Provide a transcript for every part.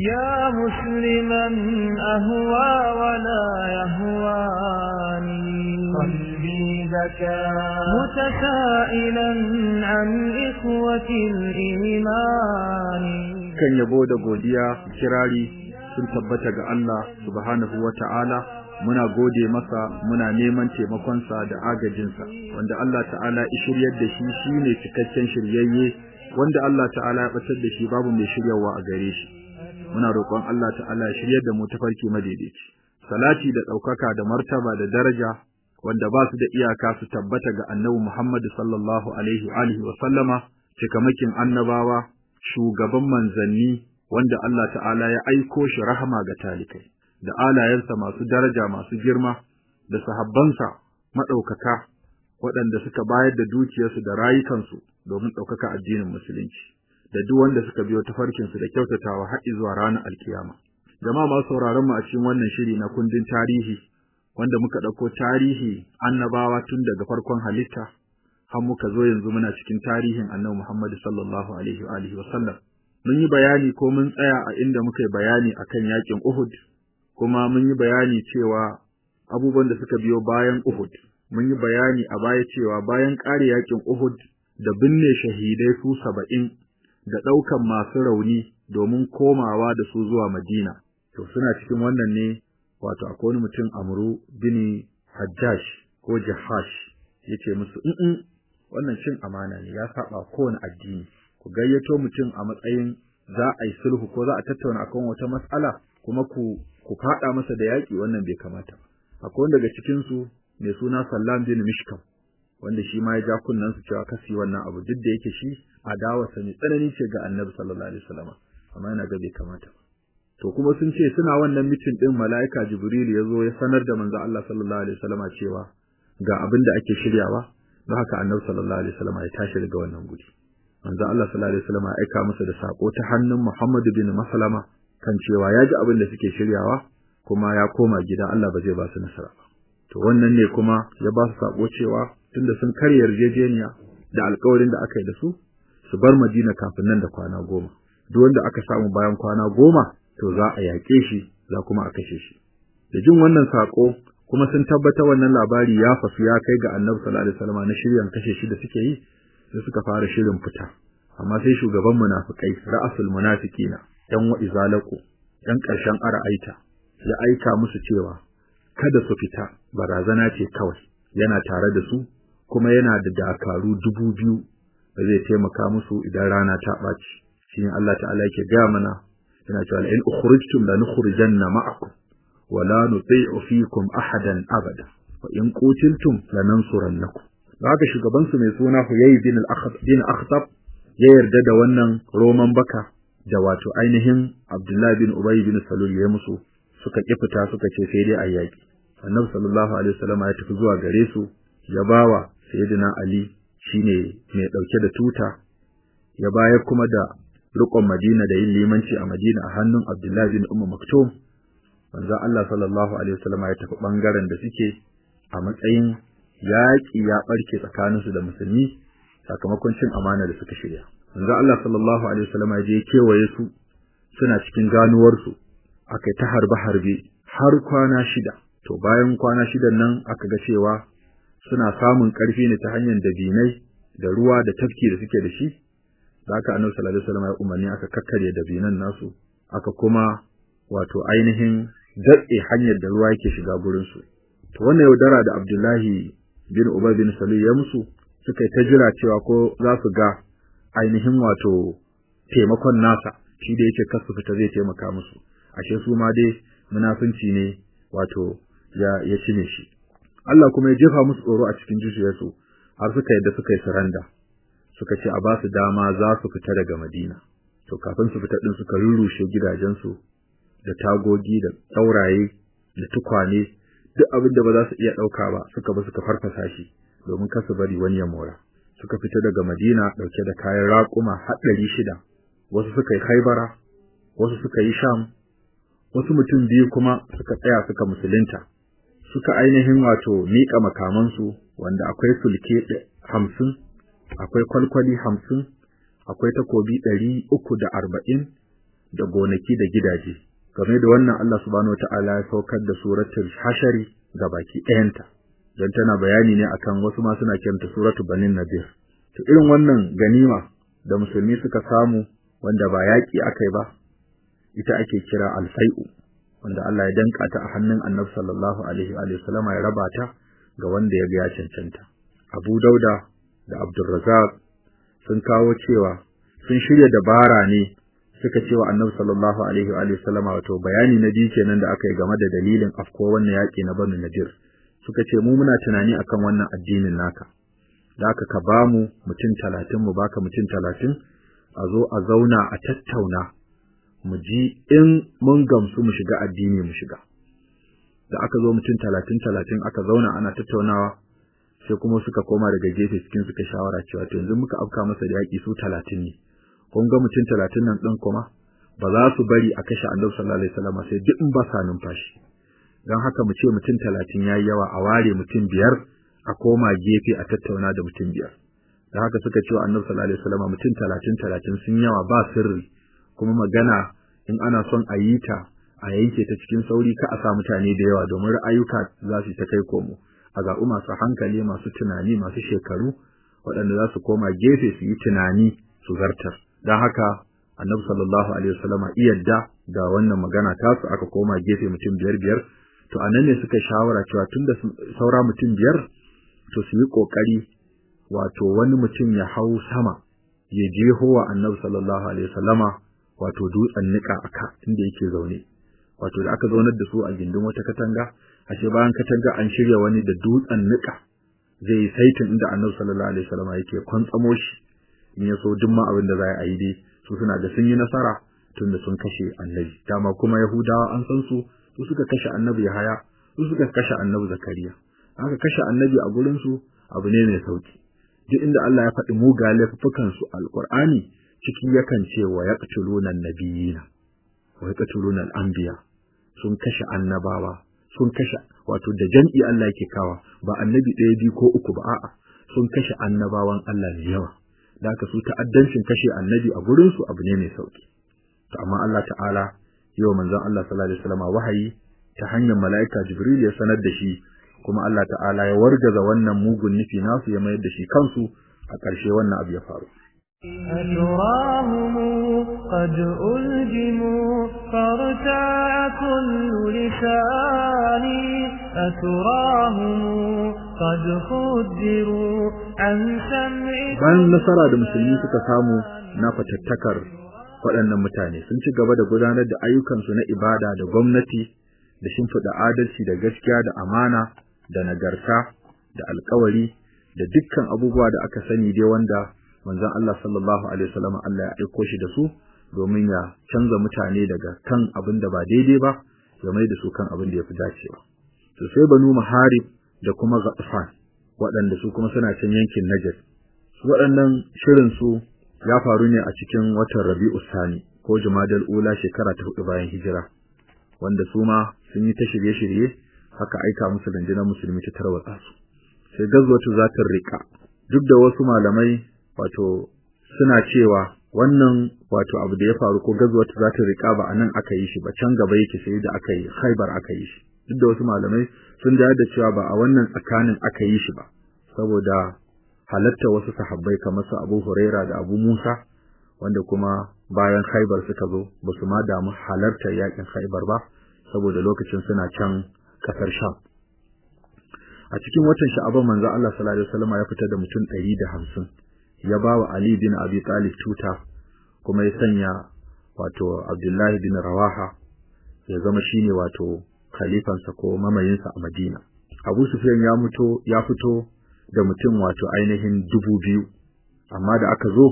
يا مسلما أهوى ولا يهواني قلبي بكى متسائلا عن إخوة الإيمان yabo da godiya kirari sun tabbata ga Allah subhanahu wa ta'ala muna gode masa muna neman taimakonsa da agajinsa wanda Allah ta'ala ya shiryar da shi shine cikakken shiryayye wanda Allah ta'ala ya batar da shi babu mai shiryawa a gare shi muna roƙon Allah ta'ala ya shiryar da mu tafarki madaidaici. Salati da ɗaukaka da martaba da daraja wanda ba su da iyaka su tabbata ga annabi Muhammad sallallahu alaihi alihi wa sallama cikamakin annabawa shugaban manzanni wanda Allah ta'ala ya aiko shi rahama ga talikai da alayensa masu daraja masu girma da sahabbansa maɗaukaka waɗanda suka bayar da dukiyarsu da rayukansu domin ɗaukaka addinin musulunci. Da duk wanda suka biyo tafarkinsu da kyautatawa har zuwa ranar alkiyama. Jama'a masu sauraron mu a cikin wannan shiri na kundin tarihi wanda muka ɗauko tarihi annabawa tun daga farkon halitta har muka zo yanzu muna cikin tarihin annabi Muhammad sallallahu alaihi wa alihi wa sallam. Mun yi bayani ko mun tsaya a inda muka yi bayani akan yaƙin Uhud kuma mun yi bayani cewa abubuwan da suka biyo bayan Uhud. Mun yi bayani a baya cewa bayan ƙare yaƙin Uhud da binne shahidai su saba'in da ɗaukan masu rauni domin komawa da su zuwa Madina. To suna cikin wannan ne wato akwai wani mutum Amru bin Hajjaj ko Jahash ya ce musu in wannan cin amana ne ya saba kowane addini. Ku gayyato mutum a matsayin za a yi sulhu ko za a tattauna akan wata matsala kuma ku ku fada masa da yaki wannan bai kamata akwai daga cikin su mai suna Sallam bin Mishkam wanda shi ma ya ja kunnan su cewa kasi wannan abu duk da yake shi adawa sani tsanani ce ga Annabi sallallahu alaihi wasallam amma yana ga bai kamata to kuma sun ce suna wannan mitin din malaika Jibril ya zo ya sanar da manzo Allah sallallahu alaihi wasallam cewa ga abin da ake shiryawa don haka Annabi sallallahu alaihi wasallam ya tashi daga wannan guri. Manzo Allah sallallahu alaihi wasallam ya aika masa da sako ta hannun Muhammad bin Maslama kan cewa ya ji abin da suke shiryawa kuma ya koma gida Allah ba zai ba su nasara ba. To wannan ne kuma ya ba su sako cewa tunda sun karya yarjejeniya da alƙawarin da aka yi da su su bar Madina kafin nan da kwana goma. Duk wanda aka samu bayan kwana goma to za a yaƙe shi za kuma a kashe shi. Da jin wannan sako kuma sun tabbata wannan labari ya fasu ya kai ga Annabi sallallahu alaihi wasallam na shiryan kashe shi da suke yi sai suka fara shirin fita. Amma sai shugaban munafikai ra'asul munafiqina dan wa izalaku dan ƙarshen ara'aita ya aika musu cewa kada su fita barazana ce kawai yana tare da su kuma yana da dakaru dubu biyu da zai taimaka musu idan rana ta ɓaci. Shine Allah ta'ala yake ga mana yana cewa in ukhrijtum la nukhrijanna ma'akum wa la nuti'u fikum ahadan abada wa in qutiltum lanansurannakum. Haka shugaban su mai suna Huyay bin al-Akhtab bin Akhtab ya yarda da wannan roman baka da wato ainihin Abdullah bin Ubay bin Salul ya musu suka ki fita suka ce sai dai ayyaki Annabi sallallahu alaihi wasallam ya tafi zuwa gare su ya bawa Sayyidina Ali shine mai ɗauke da tuta ya bayar kuma da rukun Madina da yin limanci a Madina a hannun Abdullah bin Umm Maktum manzo Allah sallallahu alaihi wasallam ya tafi ɓangaren da suke a matsayin yaƙi ya ɓarke tsakaninsu da musulmi sakamakon cin amana da suka shirya. Manzo Allah sallallahu alaihi wasallam ya je kewaye su suna cikin ganuwarsu aka ta harbe harbe har kwana shida. To bayan kwana shidan nan aka ga cewa suna samun ƙarfi ne ta hanyar dabinai da ruwa da tafki da suke da shi. Da haka Annabi sallallahu alaihi wasallam ya umarni aka kakkarye dabinan nasu aka kuma wato ainihin datse hanyar da ruwa yake shiga gurin su. To wannan yaudara da Abdullahi bin Ubay bin Salul ya musu suka ta jira cewa ko za su ga ainihin wato taimakon nasa shi da yake kasu fita zai taimaka musu ashe su ma dai munafunci ne wato ya ya cine shi Allah kuma ya jefa musu tsoro a cikin zuciyarsu har suka yadda suka yi saranda suka ce a ba su dama za su fita daga Madina. To kafin su fita din suka rurrushe gidajensu da tagogi da tsauraye da tukwane duk abin da ba za su iya ɗauka ba suka ba suka farfasa shi domin kar su bari wani ya mora. Suka fita daga Madina ɗauke da kayan raƙuma har ɗari shida. Wasu suka yi Haibara wasu suka yi Sham wasu mutum biyu kuma suka tsaya suka musulunta. Suka ainihin wato miƙa makamansu wanda akwai sulke hamsin akwai kwalkwali hamsin akwai takobi ɗari uku da arba'in da gonaki da gidaje. Game da wannan Allah subhanahu wataala ya saukar da suratul hashari ga baki ɗayanta don tana bayani ne akan wasu ma suna kiranta suratul banin nadir. To irin wannan ganima da musulmi suka samu wanda ba yaki akai ba ita ake kira alfai'u wanda Allah ya danka ta a hannun Annabi sallallahu alaihi wa sallama ya raba ta ga wanda ya ga cancanta. Abu Dauda da Abdurrazzaq sun kawo cewa sun shirya dabara ne suka ce wa Annabi sallallahu alaihi wa sallama wato bayani na biyu kenan da aka yi game da dalilin afko wannan yaki na Banu Nadir. Suka ce mu muna tunani akan wannan addinin naka da aka ka ba mu mutum talatin mu baka mutum talatin a zo a zauna a tattauna mu ji in mun gamsu mu shiga addini mu shiga. Da aka zo mutum talatin talatin aka zauna ana tattaunawa sai kuma suka koma daga gefe cikin suka shawara cewa to yanzu muka afka masa da yaki su talatin ne. Kun ga mutum talatin nan ɗin kuma ba za su bari a kashe annabi sallallahu alaihi wasallam sai duk in ba sa numfashi. Don haka mu ce mutum talatin yayi yawa a ware mutum biyar a koma gefe a tattauna da mutum biyar. Da haka suka ce annabi sallallahu alaihi wasallam mutum talatin talatin sun yawa ba sirri kuma magana in ana son a yi ta a yanke ta cikin sauri ka a sa mutane da yawa domin ra'ayuka za su ta kai komo. A zaɓi masu hankali masu tunani masu shekaru waɗanda za su koma gefe su yi tunani su zartar. Dan haka annabi sallallahu alaihi wasallama iyadda da wannan magana ta su aka koma gefe mutum biyar biyar. To a nan ne suka shawara cewa tunda saura mutum biyar to su yi ƙoƙari wato wani mutum ya hau sama ya jeho wa annabi sallallahu alaihi wasallama wato dutsen nika aka inda yake zaune. Wato da aka zaunar da su a gindin wata katanga ashe bayan katanga an shirya wani da dutsen nika zai yi saitin inda annabi sallallahu alaihi wasallama yake kwantsamo shi in ya so duk ma abin da za a yi dai su suna da sun yi nasara tunda sun kashe annabi. Dama kuma yahudawa an san su su suka kashe annabi Yahaya su suka kashe annabi Zakariya. Aka kashe annabi a gurin su abu ne mai sauƙi duk inda Allah ya faɗi muga laifukan su alqur'ani ciki yakan ce wa yaqtuluna nabiyina wa yaqtuluna al-anbiya. Sun kashe annabawa. Sun kashe wato da jam'i Allah yake kawa. Ba annabi ɗaya biyu ko uku ba a'a. Sun kashe annabawan Allah ne yawa. Da aka su ta'addancin kashe annabi a gurin su abu ne mai sauƙi to amma Allah ta'ala yau manzon Allah sallallahu wahayi ta hanyar mala'ika Jibril ya sanar da shi. Kuma Allah ta'ala ya wargaza wannan mugun nufi nasu ya mayar da shi kansu. A ƙarshe wannan abu ya faru. أتراهم قد ألجموا فارتاع كل لساني أتراهم قد خدروا عن سمع bayan nasara da musulmi suka samu na fatattakar waɗannan mutane sun ci gaba da gudanar da ayyukansu na ibada da gwamnati da shimfiɗa adalci da gaskiya da amana da nagarta da alkawari da dukkan abubuwa da aka sani dai wanda manzon Allah sallallahu alaihi wasallam Allah ya aiko shi da su domin ya canza mutane daga kan abin da ba daidai ba ya mai da su kan abin da yafi dacewa. To sai banu maharib da kuma ghatfan waɗanda su kuma suna can yankin Najd. Su waɗannan shirin su ya faru ne a cikin watan Rabi'u Sani ko Jumadal Ula shekara ta huɗu bayan hijira wanda su ma sun yi ta shirye-shirye haka aika musu rundunar musulmi ta tarwatsa su. Sai gazwatu zatar riƙa duk da wasu malamai wato suna cewa wannan wato abu da ya faru ko gazwatu zatar riƙa ba a nan aka yi shi ba can gaba yake sai da aka yi Khaibar aka yi shi. Duk da wasu malamai sun da da cewa ba a wannan tsakanin aka yi shi ba saboda halatta wasu sahabbai kamar su Abu Huraira da Abu Musa wanda kuma bayan Khaibar suka zo ba su ma damu halartar yaƙin Khaibar ba saboda lokacin suna can ƙasar Sham. A cikin watan Sha'aban manzo Allah sallallahu alaihi wasallam ya fitar da mutum 150 ya bawa Ali bin Abi Talib tuta kuma ya sanya wato Abdullahi bin Rawaha ya zama shine wato khalifansa ko mamayinsa a Madina. Abu Sufyan ya muto ya fito da mutum wato ainihin dubu biyu. Amma da aka zo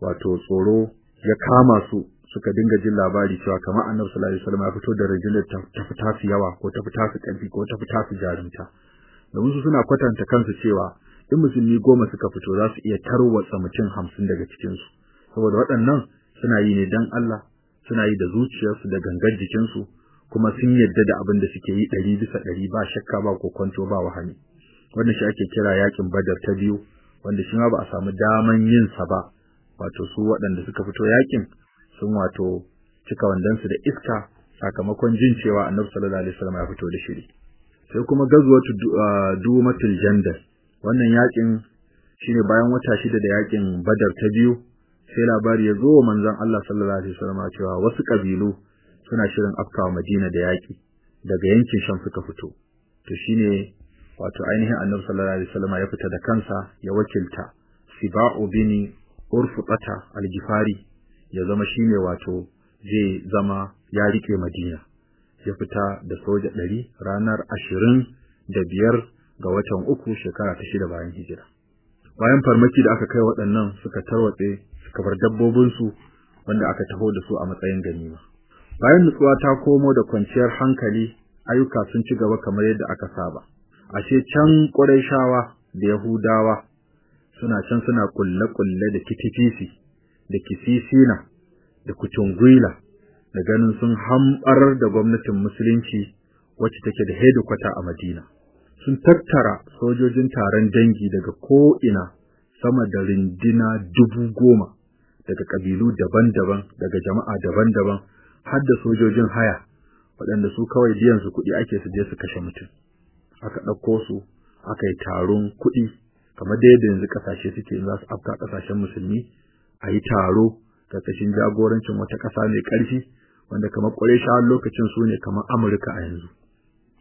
wato tsoro ya kama su suka dinga jin labari cewa kamar Annabi sallallahu alaihi wasallam ya fito da rajular ta fita yawa ko ta fita su ko ta fita su jarumta. Domin su suna kwatanta kansu cewa in musulmi goma suka fito za su iya tarwatsa mutum hamsin daga cikin su saboda waɗannan suna yi ne dan Allah suna yi da zuciyarsu da gangar jikinsu kuma sun yadda da abin da suke yi ɗari bisa ɗari ba shakka ba ko kwanto ba wahani wannan shi ake kira yaƙin badar ta biyu wanda shi ma ba a samu daman yin sa ba. Wato su waɗanda suka fito yaƙin sun wato cika wandansu da iska sakamakon jin cewa Annabi sallallahu alaihi wasallam ya fito da shiri. Sai kuma gazwatu dumatul jandal. Wannan yaƙin shine bayan wata shida da yaƙin badar ta biyu sai labari ya zo wa manzon Allah sallallahu alaihi wasallam cewa wasu kabilu suna shirin afkawa Madina da yaki daga yankin Sham suka fito. To shine wato ainihin Annabi sallallahu alaihi wasallam ya fita da kansa ya wakilta Siba'u bin Urfuqata al-Gifari ya zama shine wato zai zama ya riƙe Madina. Ya fita da soja ɗari ranar ashirin da biyar ga watan uku shekara ta shida bayan hijira. Bayan farmaki da aka kai waɗannan suka tarwatse suka bar dabbobinsu wanda aka taho da su a matsayin ganima. Bayan nutsuwa ta komo da kwanciyar hankali ayyuka sun ci gaba kamar yadda aka saba. Ashe can Qurayshawa da Yahudawa suna can suna kulle-kulle da kitifisi da kisisina da kucungwila da ganin sun hambar da gwamnatin musulunci wacce take da hedikwata a Madina sun tattara sojojin taron dangi daga ko'ina sama da rindina dubu goma daga kabilu daban-daban daga jama'a daban-daban har da sojojin haya waɗanda su kawai biyan su kuɗi ake su je su kashe mutum. Aka ɗauko su aka yi taron kuɗi kamar da yadda yanzu ƙasashe suke za su afka ƙasashen musulmi a yi taro ƙarƙashin jagorancin wata ƙasa mai ƙarfi wanda kamar Qurayshawa lokacin su ne kamar Amurka a yanzu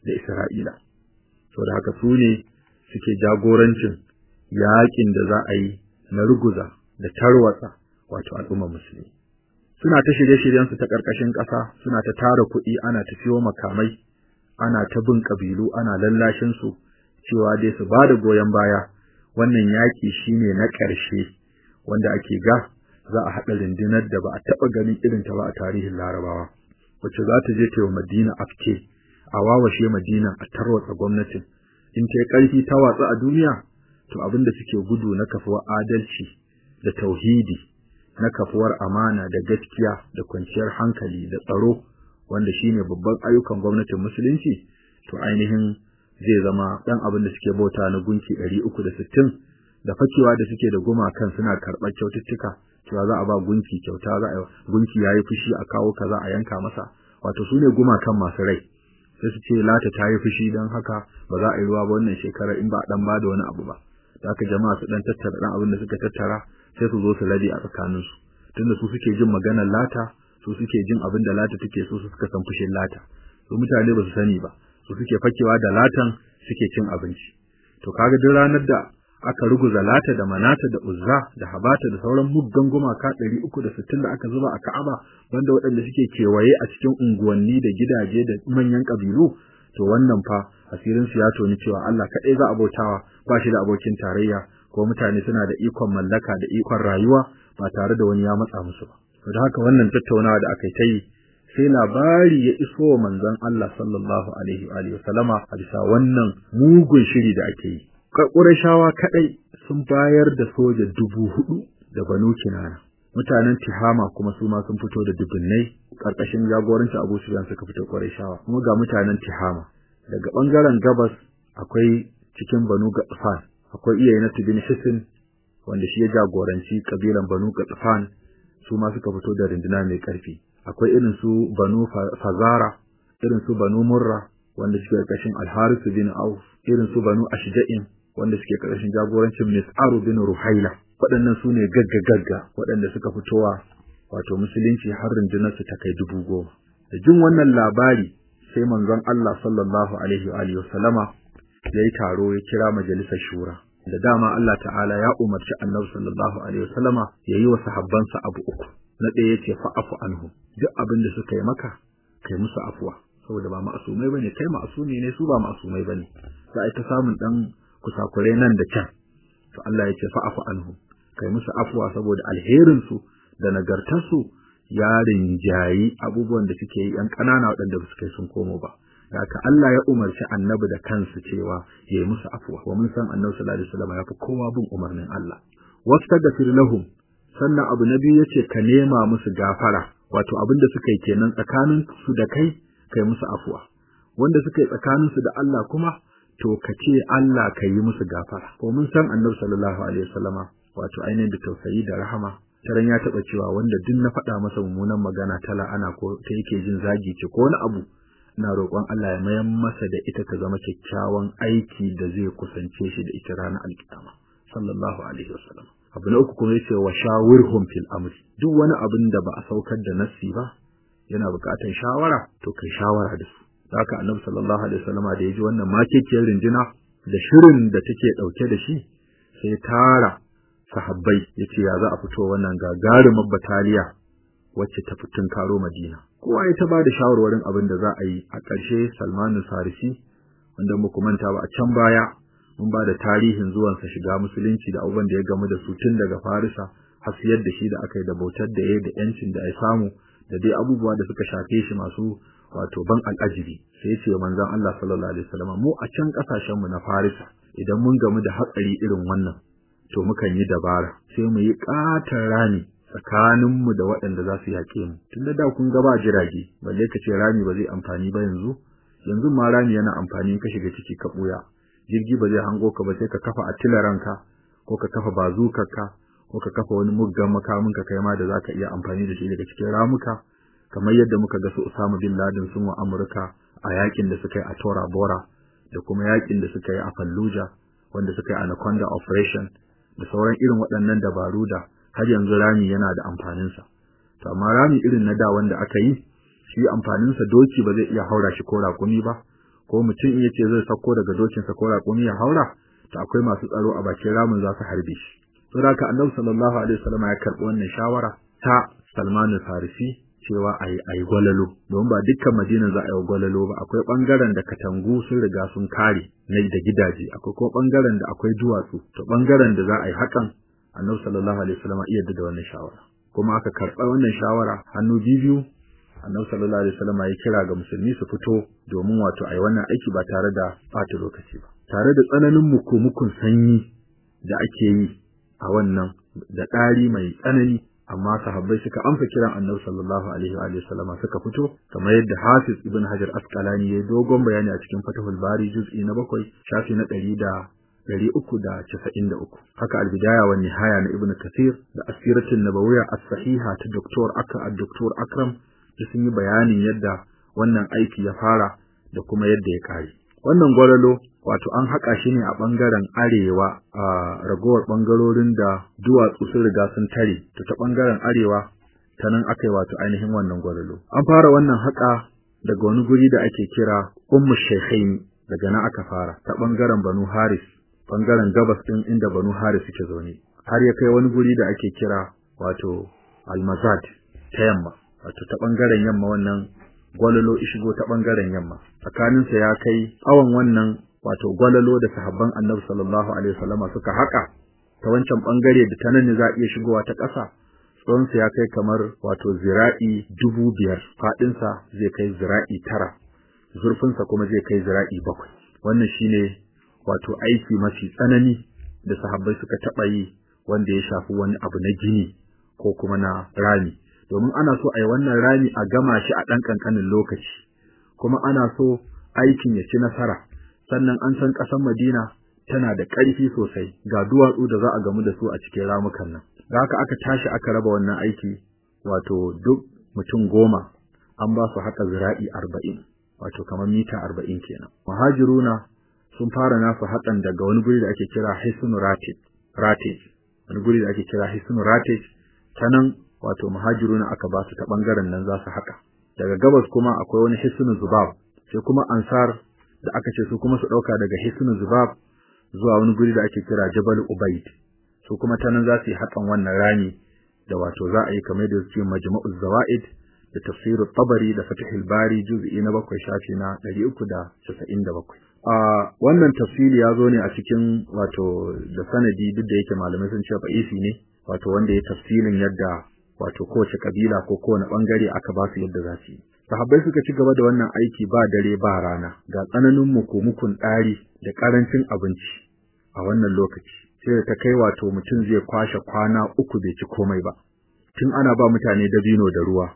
da Isra'ila. Saboda haka su ne suke jagorancin yaƙin da za a yi na ruguza da tarwatsa wato al'umma musulmi. Suna ta shirye-shiryen su ta ƙarƙashin ƙasa suna ta tara kuɗi ana ta siyo makamai ana ta bin kabilu ana lallashin su cewa dai su ba da goyon baya. Wannan yaki shine na ƙarshe wanda ake ga za a haɗa rundunar da ba a taɓa ganin irin ta ba a tarihin larabawa wacce za ta je ta yi madina afke a wawashe madina a tarwatsa gwamnatin. In ta yi ƙarfi ta watsa a duniya to abin da suke gudu na kafuwar adalci da tauhidi na kafuwar amana da gaskiya da kwanciyar hankali da tsaro wanda shine babban ayyukan gwamnatin musulunci to ainihin zai zama dan abin da suke bauta na gunki 360 da fakewa da suke da gumakan suna karɓar kyaututtuka cewa za a ba gunki kyauta za a gunki yayi fushi a kawo kaza a yanka masa. Wato su ne gumakan masu rai. Sai su ce lata ta yi fushi don haka ba za a yi ruwa ba wannan shekara in ba dan ba da wani abu ba. Da haka jama'a su dan tattara dan abin da suka tattara sai su zo su rade a tsakaninsu. Tunda su suke jin maganar lata su suke jin abin da lata take so su suka san fushin lata. Su mutane ba su sani ba. Su suke fakewa da latan suke cin abinci. To kaga duk ranar da aka ruguza lata da manata da uzza da habata da sauran muggan gumaka 360 da aka zuba a Ka'aba banda waɗanda suke kewaye a cikin unguwanni da gidaje da manyan kabilu to wannan fa asirin su ya toni cewa Allah kaɗai za a bautawa ba shi da abokin tarayya ko mutane suna da ikon mallaka da ikon rayuwa ba tare da wani ya matsa musu ba. To da haka wannan tattaunawa da aka yi ta yi sai labari ya iso wa manzon Allah sallallahu alaihi wa alihi wasallama a bisa wannan mugun shiri da ake yi. Ƙurashawa kaɗai sun bayar da soja dubu huɗu da Banu Kinana. Mutanen Tihama kuma su ma sun fito da dubunnai ƙarƙashin jagoranci Abu Sufyan suka fito Ƙurashawa. Kuma ga mutanen Tihama. Daga ɓangaren gabas akwai cikin Banu Gatsfan, akwai Iyayenatu bin Hisin wanda shi ya jagoranci kabilan Banu Gatsfan su ma suka fito da runduna mai ƙarfi. Akwai irin su Banu Fazara, irin su Banu Murra wanda suke ƙarƙashin Al-Harith bin Auf, irin su Banu Ashja'in wanda suke ƙarshen jagorancin Mis'aru bin Ruhaila. Waɗannan su ne gagga-gagga waɗanda suka fitowa wato musulunci har rundunar su ta kai dubu goma. Da jin wannan labari sai manzon Allah sallallahu alaihi wa alihi wasallama yayi taro ya kira majalisar shura. Da dama Allah ta'ala ya umarci Annabi sallallahu alaihi wasallama yayi wa sahabbansa abu uku. Na ɗaya ya ce fa'afu anhum. Duk abin da suka yi maka kai musu afuwa. Saboda ba ma'asumai ba ne kai ma'asumi ne su ba ma'asumai ba ne. Za a ta samun dan kusakure nan da can. To Allah ya ce fa'afu anhu kai musu afwa saboda alherin su da nagartar su ya rinjayi abubuwan da suke yi yan kanana waɗanda ba su kai sun komo ba. Haka Allah ya umarci annabi da kansu cewa ya yi musu afwa wa mun san annabi sallallahu alaihi wasallam ya fi kowa bin umarnin Allah. Wastaghfir lahum. Sannan abu na biyu ya ce ka nema musu gafara. Wato abin da suka yi kenan tsakanin su da kai kai musu afwa wanda suka yi tsakanin su da Allah kuma to ka ce Allah ka yi musu gafara. Ko mun san Annabi sallallahu alaihi wasallama wato ainihin da tausayi da rahama taran ya taba cewa wanda duk na faɗa masa mummunan magana ta la'ana ko ta yake jin zagi ce ko wani abu ina roƙon Allah ya mayan masa da ita ta zama kyakkyawan aiki da zai kusance shi da ita ranar alkiyama sallallahu alaihi wasallam abu na uku kuma ya ce wa shawirhum fil amri. Duk wani abin da ba a saukar da nassi ba yana buƙatar shawara to kai shawara da su. Haka annabi sallallahu alaihi wasallama da yaji wannan makekiyar rinjina da shirin da take ɗauke da shi sai tara sahabbai ya ce ya za a fito wannan gagarumar bataliya wacce ta fitun karo Madina. Kowa ya ta ba da shawarwarin abin da za a yi. A ƙarshe Salmanu Farisi wanda muku manta ba a can baya mun ba da tarihin zuwan sa shiga musulunci da abubuwan da ya gamu da su tun daga Farisa har siyar da shi da aka yi da bautar da ya da yancin da ya samu da dai abubuwa da suka shafe shi masu wato ban al'ajibi sai ya ce wa manzon Allah sallallahu alaihi wasallam mu a can ƙasashen mu na Farisa idan mun gamu da hatsari irin wannan to mukan yi dabara sai mu yi katar rami tsakaninmu da waɗanda za su yaƙe mu. Tunda da kun ga ba jirage balle ka ce rami ba zai amfani ba yanzu. Yanzu ma rami yana amfani ka shiga ciki ka buya jirgi ba zai hango ka ba sai ka kafa atilaranka ko ka kafa bazukarka ko ka kafa wani muggan makamin ka kai ma da zaka iya amfani da shi daga cikin ramuka. Kamar yadda muka ga su Usama bin Laden sun wa Amurka a yaƙin da suka yi a Tora Bora da kuma yaƙin da suka yi a Fallujah wanda suka yi Anaconda operation da sauran irin waɗannan dabaru da har yanzu rami yana da amfaninsa. To amma rami irin na da wanda aka yi shi amfaninsa doki ba zai iya haura shi ko raƙumi ba. Ko mutum in ya ce zai sako daga dokinsa ko raƙumi ya haura to akwai masu tsaro a bakin ramin za su harbe shi. To da haka Annabi sallallahu alaihi wasallam ya karɓi wannan shawara ta Salman al-Farisi cewa ayi ayi gwalalo. Don ba dukkan Madina za a yi gwalalo ba. Akwai ɓangaren da katangu sun riga sun kare na da gidaje. Akwai kuma ɓangaren da akwai duwatsu. To ɓangaren da za a yi hakan Annabi sallallahu alaihi wasallam iya da wannan shawara. Kuma aka karɓa wannan shawara hannu biyu Annabi sallallahu alaihi wasallam ya kira ga musulmi su fito domin wato ai wannan aiki ba tare da ɓata lokaci ba. Tare da tsananin mukumukun sanyi da ake yi a wannan da ɗari mai tsanani amma sahabbai suka amsa kiran Annabi sallallahu alaihi wa sallama suka fito kamar yadda Hafiz Ibn Hajar Asqalani ya dogon bayani a cikin Fathul Bari juz'i na bakwai shafi na ɗari da ɗari uku da casa'in da uku haka albidaya wa nihaya na Ibn Kathir da asiratul nabawiyya as-sahiha ta Dr. Akra Dr. Akram sun yi bayanin yadda wannan aiki ya fara da kuma yadda ya kare wannan gwaralo wato an haƙa shi ne a ɓangaren arewa a ragowar ɓangarorin da duwatsu sun riga sun tare. To ta ɓangaren arewa ta nan aka yi wato ainihin wannan gwaralo an fara wannan haƙa daga wani guri da ake kira ummu shaykhain daga nan aka fara ta ɓangaren banu haris ɓangaren gabas ɗin inda banu haris suke zaune. Har ya kai wani guri da ake kira wato almazad ta yamma. Wato ta ɓangaren yamma wannan gwalalo ishigo ta ɓangaren yamma. Tsakaninsa ya kai tsawon wannan wato gwalalo da sahabban Annabi sallallahu alaihi wasallama suka haka ta wancan ɓangare da ta nan za iya shigowa ta ƙasa. Tsawonsa ya kai kamar wato zira'i dubu biyar. Faɗinsa zai kai zira'i tara. Zurfinsa kuma zai kai zira'i bakwai. Wannan shine wato aiki mafi tsanani da sahabbai suka taɓa yi wanda ya shafi wani abu na gini ko kuma na rami. Domin ana so a yi wannan rami a gama shi a ɗan ƙanƙanin lokaci. Kuma ana so aikin ya ci nasara. Sannan an san ƙasar Madina tana da ƙarfi sosai. Ga duwatsu da za a gamu da su a cikin ramukan nan. Da haka aka tashi aka raba wannan aiki wato duk mutum goma an ba su haka zira'i arba'in wato kamar mita arba'in kenan. Muhajiruna sun fara nasu haƙan daga wani guri da ake kira hisnu ratij wani guri da ake kira hisnu ratij ta nan wato muhajiruna aka ba su ta ɓangaren nan za su haƙa. Daga gabas kuma akwai wani hisnu zubab sai kuma ansar da aka ce su kuma su ɗauka daga hisnu zubab zuwa wani guri da ake kira jabal ubaid su kuma ta nan za su yi haƙan wannan rami da wato za a yi kamar da suke majma'uz zawaid da tafsirut tabari da fatihul bari juz'i na bakwai shafi na ɗari uku da casa'in da bakwai. A wannan tafsiri ya zo ne a cikin wato da sanadi duk da yake malamai sun ce fa'isi ne wato wanda ya tafsirin yadda wato kowace kabila ko kowane ɓangare aka ba su yadda za su yi. Sahabbai suka ci gaba da wannan aiki ba dare ba rana. Ga tsananin mukumukun ɗari da ƙarancin abinci a wannan lokaci. Sai ta kai wato mutum zai kwashe kwana uku bai ci komai ba. Tun ana ba mutane dabino da ruwa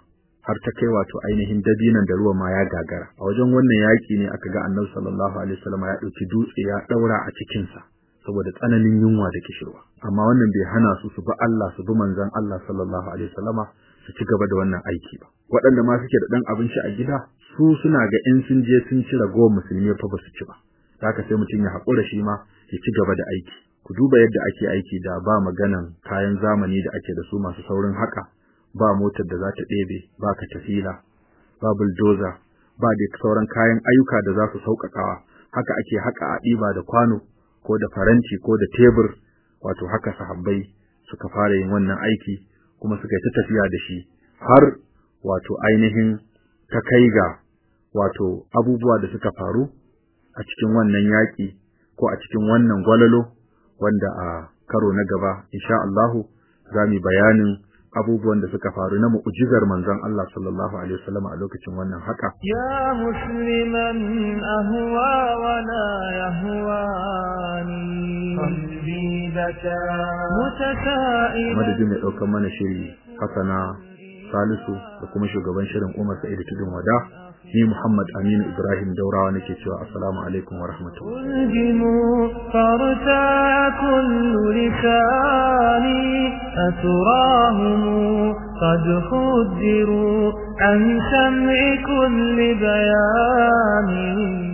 har ta kai wato ainihin dabinan da ruwa ma ya gagara. A wajen wannan yaki ne aka ga Annabi sallallahu alaihi wasallam ya ɗauki dutse ya daura a cikin sa saboda tsananin yunwa da kishirwa. Amma wannan bai hana su su bi Allah su bi manzon Allah sallallahu alaihi wasallama su ci gaba da wannan aiki ba. Waɗanda ma suke da dan abinci a gida su suna ga in sun je sun ci rago musulmi fa ba su ci ba. Haka sai mutum ya haƙura shi ma ya ci gaba da aiki. Ku duba yadda ake aiki da ba maganan kayan zamani da ake da su masu saurin haka ba motar da za ta ɗebe ba ka tafila ba bulldozer ba da sauran kayan ayyuka da za su sauƙaƙawa. Haka ake haka a ɗiba da kwano ko da faranti ko da tebur. Wato haka sahabbai suka fara yin wannan aiki kuma suka yi ta tafiya da shi har wato ainihin ta kai ga wato abubuwa da suka faru a cikin wannan yaƙi ko a cikin wannan gwalalo wanda a karo na gaba insha Allahu za mu bayanin abubuwan da suka faru na mu'jizar manzon Allah sallallahu alaihi wasallam a lokacin wannan haka. Ya musliman ahwa wa la yahwani. Mai daukar mana shiri hasana salisu da kuma shugaban shirin Umar Sa'id Tudun Wada ni Muhammad Aminu Ibrahim Daurawa nake cewa assalamu alaikum wa rahmatullahi قد خدروا عن سمع كل بيان